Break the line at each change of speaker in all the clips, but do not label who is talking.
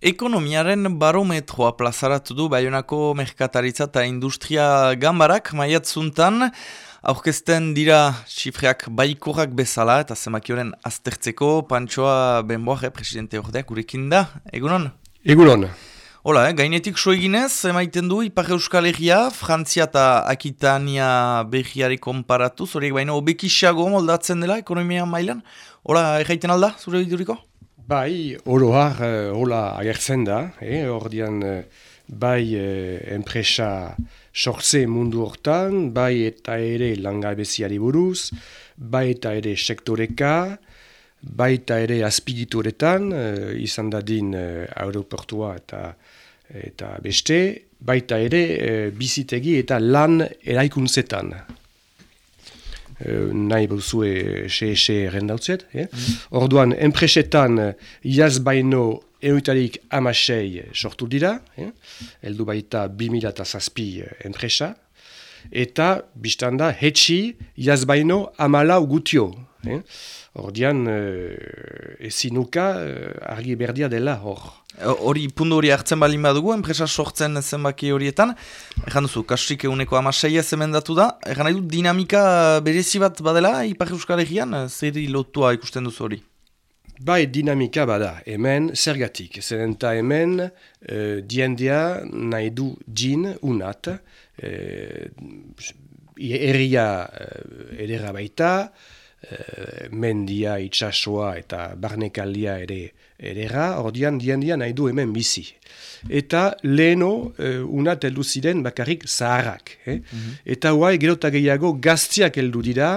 Ekonomiaren barometroa plazaratu du Baionako Merkataritza eta Industria Gambarak maiatzuntan, aurkezten dira xifreak baikorak bezala eta zemakioren aztertzeko, Pantsoa Benboare, presidente ordeak, gurekin da, egunon?
Egunon.
Hola, eh, gainetik soeginez, emaiten du, Ipar Euskal Herria, Frantzia eta Akitania behiari konparatu, zoriek baina obekixiago moldatzen dela ekonomia mailan. Hola, erraiten alda, zure biduriko?
Bai, oroar, uh, hola agertzen da, eh? ordean uh, bai uh, enpresa sortze mundu hortan, bai eta ere langabeziari buruz, bai eta ere sektoreka, bai eta ere azpidituretan, izan dadin aeroportua eta, eta beste, bai eta ere bizitegi eta lan eraikuntzetan. Eh, nahi buzue xe-xe rendautziet. Eh? Mm. Orduan, enpresetan jaz baino eunitarik amasei sortu dira, eh? eldu baita 2000 zazpi enpresa, eta biztanda hetxi jaz baino amalau gutio. Eh? Ordian, uh, ezinuka uh, argi berdia dela hor.
Hori pundu hori hartzen balin badugu, enpresa sortzen zenbaki horietan. Egan duzu, kastrik eguneko amaseia zemendatu da. Egan nahi du dinamika berezi bat badela, Ipar Euskal Herrian, zer lotua ikusten duzu hori?
Bai, dinamika bada, hemen zergatik. Zerenta hemen, uh, diendia nahi du jin unat, uh, erria edera baita, mendia, itxasua eta barnekaldia ere edera, ordian dian dian nahi du hemen bizi. Eta leheno uh, unat heldu ziren bakarrik zaharrak. Eh? Mhm. Eta huai gerota gehiago gaztiak heldu dira,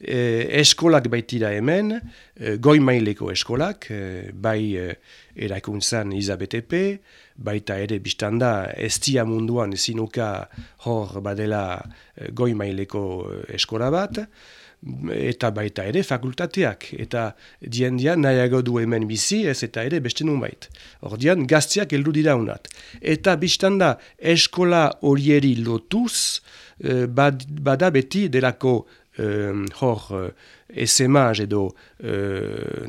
eh, eskolak baitira hemen, eh, goi maileko eskolak, eh, bai eh, erakuntzan izabetepe, baita ere biztanda estia munduan ezinuka hor badela eh, goi maileko eh, eskola bat, eta baita ere fakultateak, eta diendian nahiago du hemen bizi ez eta ere beste nun bait. Ordian gaztiak heldu dira unat. Eta biztanda eskola horieri lotuz, eh, bada beti delako uh, hor uh, esemaz edo uh,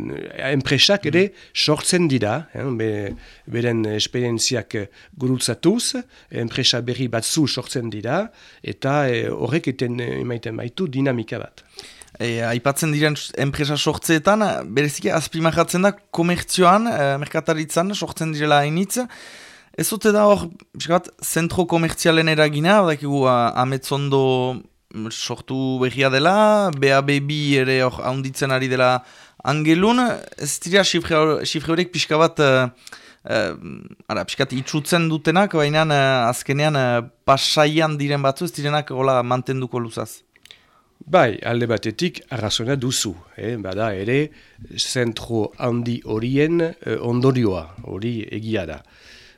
enpresak ere sortzen dira, eh, be, beren esperientziak gurutzatuz, enpresa berri batzu sortzen dira, eta horrek eten emaiten baitu dinamika bat.
E, aipatzen diren enpresa sortzeetan, bereziki azpimahatzen da komertzioan, e, merkataritzan sortzen direla hainitz, Ez dute da hor, zentro komertzialen eragina, dakigu ametzondo sortu behia dela, BAB ere hor haunditzen ari dela angelun, ez dira xifre horiek pixka bat, uh, ara, pixka itxutzen dutenak, baina uh, azkenean uh, pasaian diren batzu, ez direnak gola mantenduko luzaz.
Bai, alde batetik arrazona duzu, eh? bada ere zentro handi horien ondorioa, hori egia da.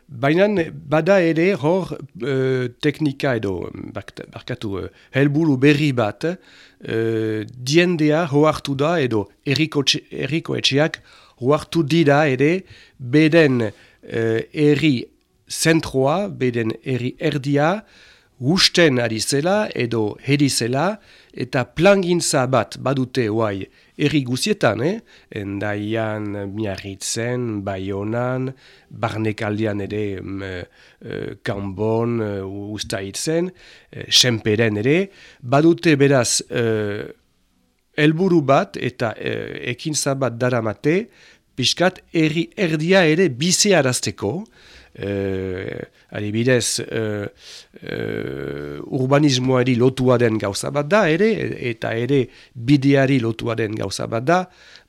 Baina bada ere hor uh, teknika edo barkatu uh, helburu berri bat uh, diendea hoartu da edo eriko, eriko etxeak hoartu dira ere beden uh, erri zentroa, beden erri erdia gusten ari zela edo hedi zela eta plangintza bat badute oai erri guzietan, eh? endaian, miarritzen, baionan, barnekaldian ere mm, uh, kanbon, uh, ustaitzen, uh, senperen ere, badute beraz uh, elburu bat eta uh, ekintza bat daramate, pixkat erri erdia ere bizearazteko, uh, adibidez uh, uh, urbanismoari lotua den gauza bat da ere eta ere bideari lotua den gauza bat da.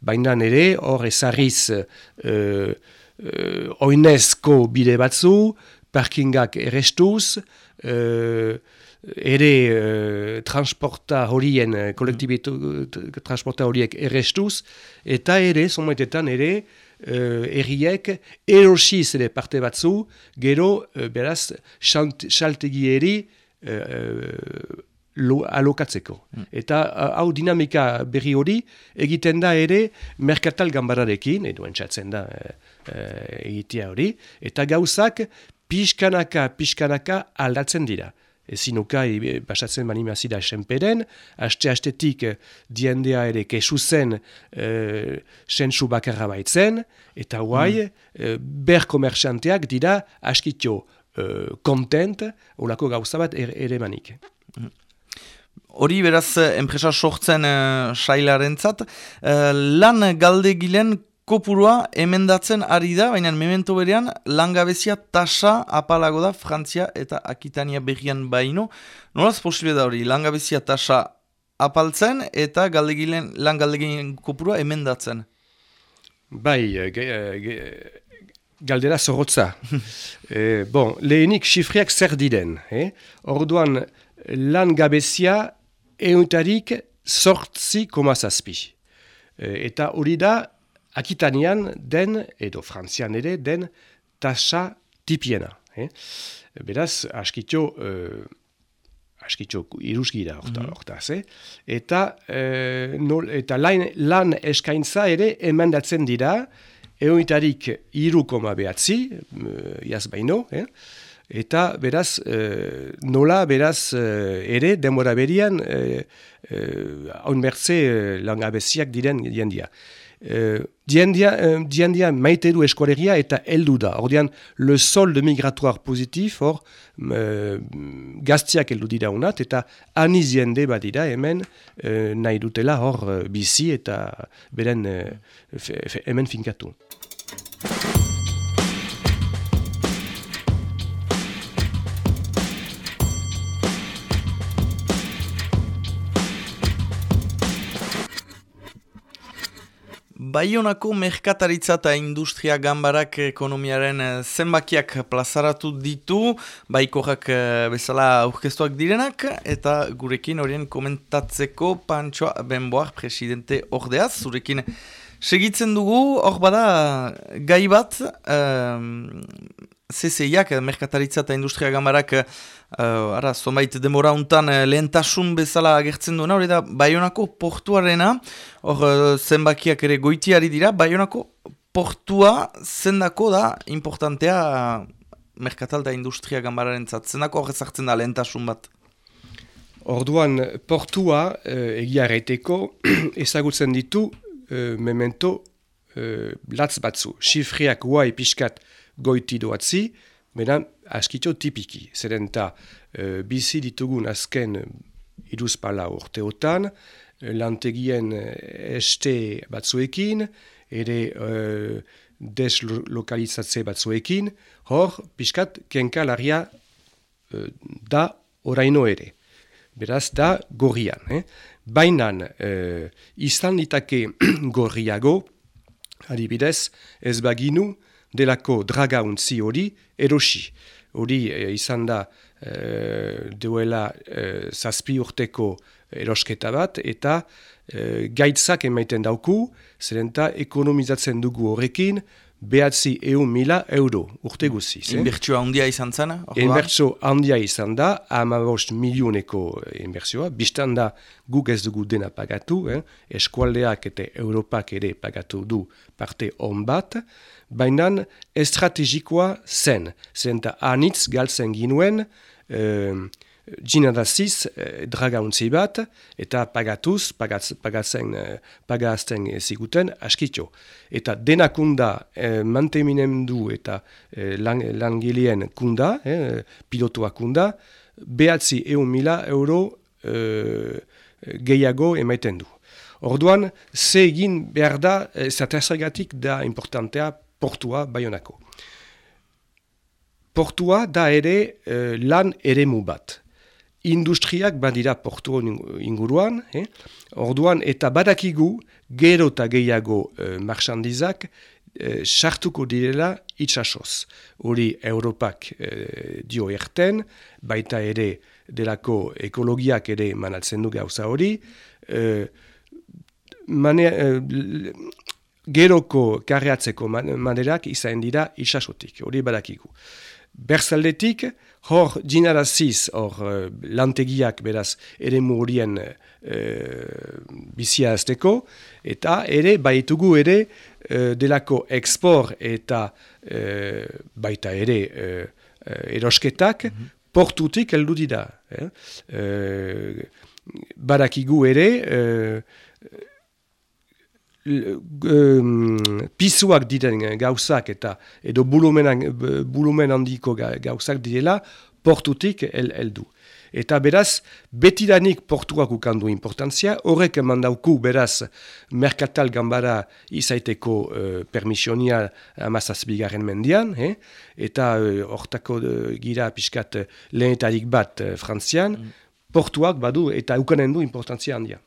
Baina ere hor ezarriz uh, uh, oinezko bide batzu parkingak errestuz uh, ere uh, transporta horien kolektibitu transporta horiek errestuz eta ere sometetan ere uh, erriek erosiz ere parte batzu, gero beraz saltegieri uh, alokatzeko. Mm. Eta hau dinamika berri hori egiten da ere merkatal gambararekin, edo entzatzen da egitea hori, eta gauzak pixkanaka, pixkanaka aldatzen dira. Ezin ukai e, basatzen bani mazida esenperen, haste-hastetik diendea ere kesu zen e, sensu bakarra baitzen, eta guai, mm. ber komerxanteak dira askitio kontent, olako gauza bat ere manik. Mm.
Hori beraz, enpresa sortzen uh, sailaren zat, lan galde gilen kopurua emendatzen ari da, baina memento berean langabezia tasa apalago da Frantzia eta Akitania berrian baino. Nolaz posible da hori, langabezia tasa apaltzen eta galdegilen, lan galdegilen kopurua emendatzen?
Bai, eh, ge, eh, ge, galdera zorrotza. e, bon, lehenik xifriak zer diren. Eh? Orduan, lan gabezia euntarik sortzi komazazpi. E, eta hori da, Akitanian den, edo frantzian ere, den tasa tipiena. Eh? Beraz, askitxo, uh, askitxo iruzgira orta, mm eh? eta, uh, nol, eta lan, lan eskaintza ere emandatzen dira, eoitarik iru koma behatzi, jaz baino, eh? eta beraz, uh, nola beraz uh, ere, demora berian, uh, uh, mertze uh, langabeziak diren jendia. Uh, diendia, uh, diendia maite du eskolegia eta heldu da. Ordean, le solde migratuar positif, hor, uh, gaztiak heldu dira unat, eta aniz jende badira hemen uh, nahi dutela hor bizi eta beren uh, hemen finkatu.
Baionako merkataritza eta industria gambarak ekonomiaren eh, zenbakiak plazaratu ditu, baikorrak eh, bezala aurkeztuak direnak, eta gurekin horien komentatzeko Pantsoa Benboar presidente ordeaz, zurekin segitzen dugu, hor bada gai bat, um, CCIak, merkataritza eta industria gambarak, uh, ara, zomait demora untan uh, lehentasun bezala agertzen duena, hori da, Bayonako portuarena, hor uh, zenbakiak ere goitiari dira, Bayonako portua zendako da importantea uh, merkatal eta industria gambararen zat, zendako hor ezartzen da lehentasun bat?
Orduan, portua uh, egia ezagutzen ditu uh, memento uh, latz batzu, xifriak guai pixkat, goiti doatzi, benan askitxo tipiki. Zeren eta uh, bizi ditugun azken iruzpala urteotan, lantegien este batzuekin, ere uh, deslokalizatze batzuekin, hor, pixkat, kenkalaria uh, da oraino ere. Beraz, da gorrian. Eh? Bainan, uh, izan ditake gorriago, adibidez, ez baginu, delako draga untzi hori erosi. Hori e, izan da e, duela e, zazpi urteko erosketa bat eta e, gaitzak emaiten dauku, zerenta ekonomizatzen dugu horrekin, behatzi eun mila euro, urte guziz.
Inbertsio handia izan zena?
Inbertsio handia izan da, ama bost milioneko inbertsioa, biztan da guk ez dugu dena pagatu, eh? eskualdeak eta Europak ere pagatu du parte on bat, baina estrategikoa zen, zen eta anitz galtzen ginuen, eh, ginadaziz eh, draga untzi bat, eta pagatuz, pagatz, pagatzen, eh, pagazten ziguten askitxo. Eta denakunda eh, manteminen du eta eh, langileen kunda, eh, pilotua kunda, behatzi eun mila euro eh, gehiago emaiten du. Orduan, ze egin behar da, eh, da importantea portua baionako. Portua da ere eh, lan eremu bat industriak badira portu inguruan, eh? orduan eta badakigu gero eta gehiago eh, marchandizak eh, sartuko direla itxasoz. Hori Europak eh, dio erten, baita ere delako ekologiak ere manatzen du gauza hori, eh, mane, eh, geroko karreatzeko manerak izan dira itxasotik, hori badakigu. Berzaldetik, hor jinaraziz, hor uh, lantegiak beraz ere murien uh, bizia azteko, eta ere baitugu ere uh, delako ekspor eta uh, baita ere uh, erosketak, mm portutik heldu dira. Eh? E, barakigu ere, pisuak diren gauzak eta edo bulumen handiko gauzak direla portutik heldu. Eta beraz, betidanik portuak ukandu importantzia, horrek eman dauku beraz merkatal gambara izaiteko uh, permisionia amazazbigaren mendian, eh? eta uh, hortako uh, gira pixkat lehenetarik bat uh, frantzian, mm. portuak badu eta ukanen du importantzia handia.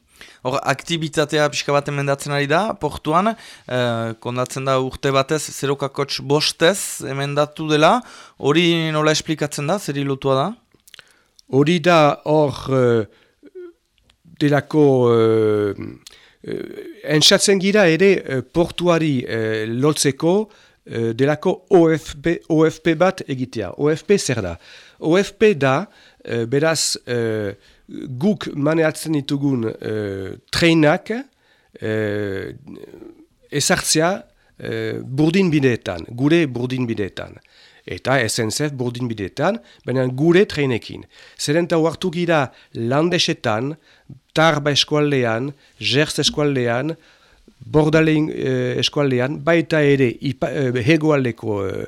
Hor, aktivitatea pixka bat emendatzen ari da, portuan, eh, kondatzen da urte batez, zerokakotx bostez emendatu dela, hori nola esplikatzen da, zer lotua da?
Hori da hor uh, delako uh, uh, gira ere portuari uh, lotzeko uh, delako OFP, OFP bat egitea. OFP zer da? OFP da, uh, beraz, uh, guk maneatzen ditugun uh, treinak uh, ezartzea uh, burdin bideetan, gure burdin bideetan. Eta SNCF burdin bideetan, baina gure treinekin. Zerenta huartu gira landesetan, tarba eskualdean, jerz eskualdean, bordalein uh, eskualdean, baita ere ipa, uh, hegoaldeko uh,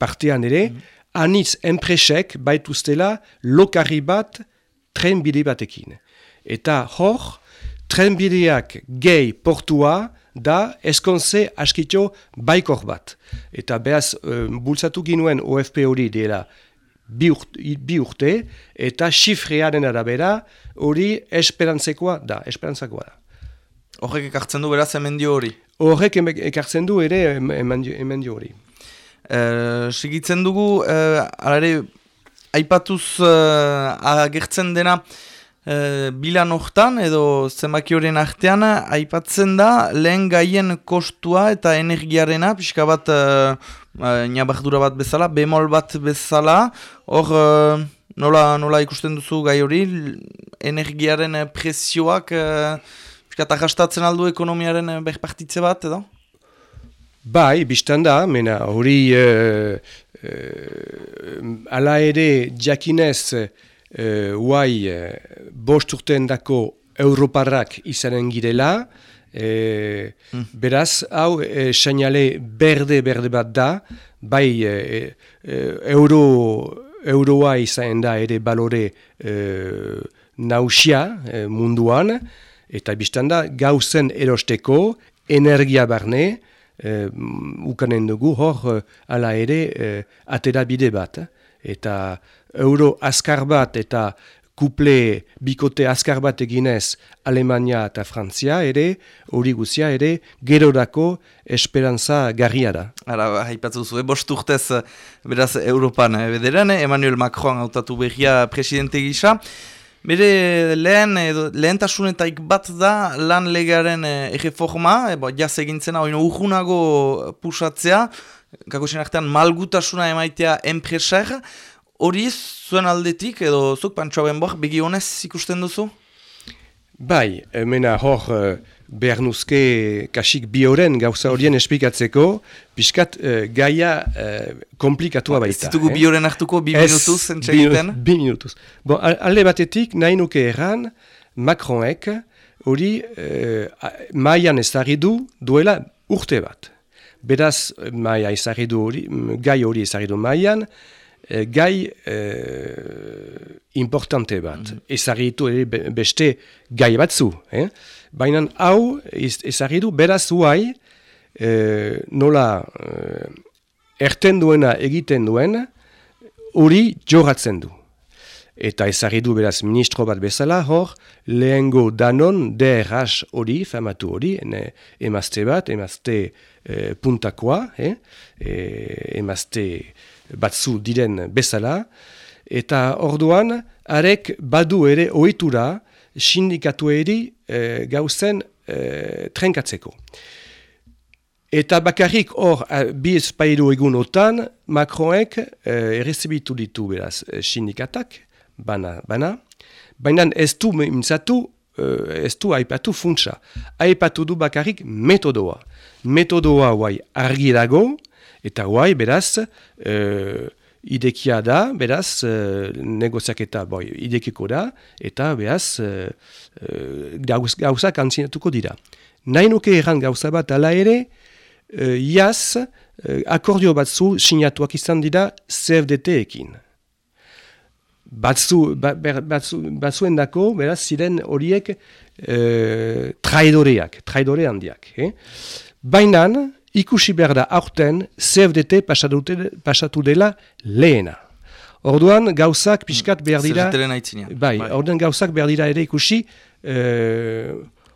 partean ere, mm anitz enpresek baituztela lokarri bat trenbide batekin. Eta hor, trenbideak gehi portua da eskonze askitxo baikor bat. Eta behaz, um, bultzatu ginuen OFP hori dela bi urte, eta xifrearen arabera hori esperantzekoa da, esperantzakoa da.
Horrek ekartzen du beraz emendio hori?
Horrek ekartzen du ere emendio hori.
Uh, sigitzen dugu, uh, alare, aipatuz uh, agertzen dena uh, bilan hortan edo zenbaki horien artean, aipatzen da lehen gaien kostua eta energiarena, pixka bat uh, uh, bat bezala, bemol bat bezala, hor uh, nola, nola ikusten duzu gai hori, energiaren presioak uh, pixka aldu ekonomiaren behpartitze bat edo?
Bai, biztan da, mena hori uh, uh, ala ere jakinez uh, uai uh, bost urtean dako Europarrak izanen girela, mm. beraz, hau, e, seinale berde-berde bat da, bai e, euro, euroa izanen da ere balore e, nausia munduan, eta biztan da, gauzen erosteko, energia barne, ukanen dugu hor uh, ala ere uh, atera bide bat. Eta euro azkar bat eta kuple bikote azkar bat eginez Alemania eta Frantzia ere, hori guzia ere, gerorako esperantza garria da.
Ara, haipatzu zu, bost urtez, beraz, Europan, eh, bederan, Emmanuel Macron hautatu behia presidente gisa, Bere lehen, edo, lehentasунetaik bat da lan legearen e, egeforma, e, jaz egintzena, oino urgunago pusatzea, kako artean malgutasuna emaitea enpresak, hori zuen aldetik, edo zuk pantsoa benboak, begi ikusten duzu?
Bai, mena hor eh, behar nuzke kasik bi horren gauza horien espikatzeko, piskat uh, gaia uh, komplikatua ba, baita.
Ez ditugu bi horren hartuko bi minutuz
entxegiten? Bi, bi minutuz. Bon, alde batetik nahi nuke erran Macronek hori uh, maian ezagri du duela urte bat. Beraz, maia ezagri du hori, gai hori ezagri du maian, Eh, gai eh, importante bat. Mm -hmm. beste gai batzu. Eh? Baina hau ezagitu beraz huai eh, nola eh, erten duena egiten duen hori jogatzen du. Eta ezagitu beraz ministro bat bezala hor lehengo danon DRH hori, famatu hori, emazte bat, emazte eh, puntakoa, eh? eh emazte batzu diren bezala, eta orduan, arek badu ere ohitura sindikatu eri e, gauzen e, trenkatzeko. Eta bakarrik hor, bi espairu egun otan, Macronek e, errezibitu ditu beraz sindikatak, bana, bana, baina ez du mintzatu, ez du aipatu funtsa. Aipatu du bakarrik metodoa. Metodoa guai argi dago, Eta guai, beraz, e, idekia da, beraz, uh, negoziaketa boi, idekiko da, eta beraz, uh, uh, gauzak antzinatuko dira. Nahi nuke erran gauza bat ala ere, uh, iaz, uh, akordio batzu sinatuak izan dira CFDT-ekin. Batzu, ba, batzu, batzuen dako, beraz, ziren horiek uh, traidoreak, traidore handiak. Eh? Bainan, ikusi behar da aurten CFDT pasatu dela lehena. Orduan gauzak pixkat behar dira... Bai, bai, orduan gauzak behar dira ere ikusi e,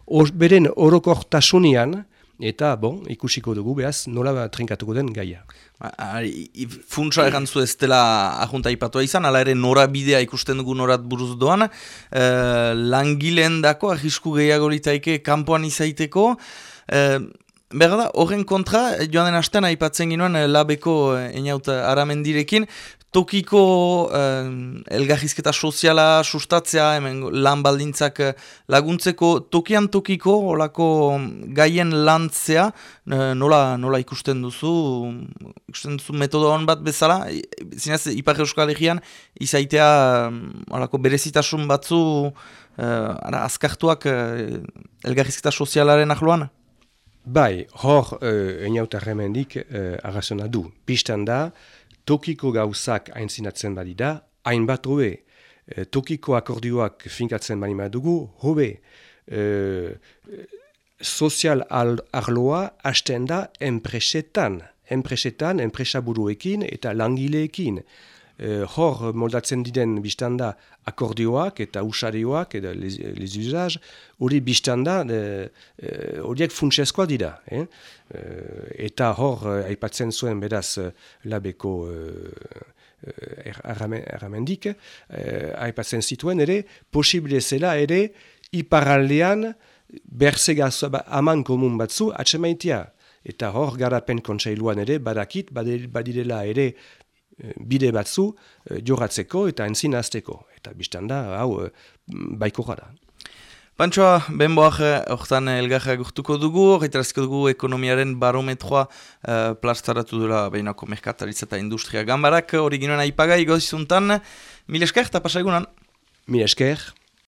or, beren orokortasunian eta bon, ikusiko dugu behaz nola trinkatuko den gaia.
Ba, funtsa erantzu ez dela ahunta ipatua izan, ala ere norabidea ikusten dugu norat buruz doan, e, langileen dako, ahisku gehiago litaike kanpoan izaiteko, e, Berda da, horren kontra, joan den astean aipatzen ginoen eh, labeko eniaut eh, aramendirekin, tokiko eh, elgahizketa soziala sustatzea, hemen lan baldintzak eh, laguntzeko, tokian tokiko olako gaien lantzea, nola, nola ikusten duzu, ikusten duzu metodo hon bat bezala, zinez, Ipar Euskal Herrian, izaitea olako berezitasun batzu, ara, azkartuak eh, elgahizketa sozialaren ahloan?
Bai, hor, uh, eniauta remendik uh, du. Pistan da, tokiko gauzak aintzinatzen badi da, hainbat hobe. Uh, tokiko akordioak finkatzen bani dugu, hobe. Uh, sozial arloa hasten da enpresetan. Enpresetan, enpresaburuekin eta langileekin eh, hor moldatzen diren biztanda akordioak eta usarioak eta les, les usaz, hori biztanda eh, horiek e, funtsezkoa dira. Eh? eh eta hor eh, aipatzen zuen beraz labeko erramendik, er, aipatzen zituen ere, posible zela ere iparaldean berze ba, aman komun batzu atsemaitia. Eta hor garapen kontsailuan ere badakit badirela ere bide batzu eh, joratzeko eta entzin azteko. Eta biztan da, hau, eh, baiko gara.
Pantsoa, benboak horretan elgarra gurtuko dugu, horretarazko dugu ekonomiaren barometroa uh, plastaratu dura behinako merkataritza eta industria gambarak, hori ginoen aipagai gozizuntan, mil esker eta pasa egunan?
Mil esker.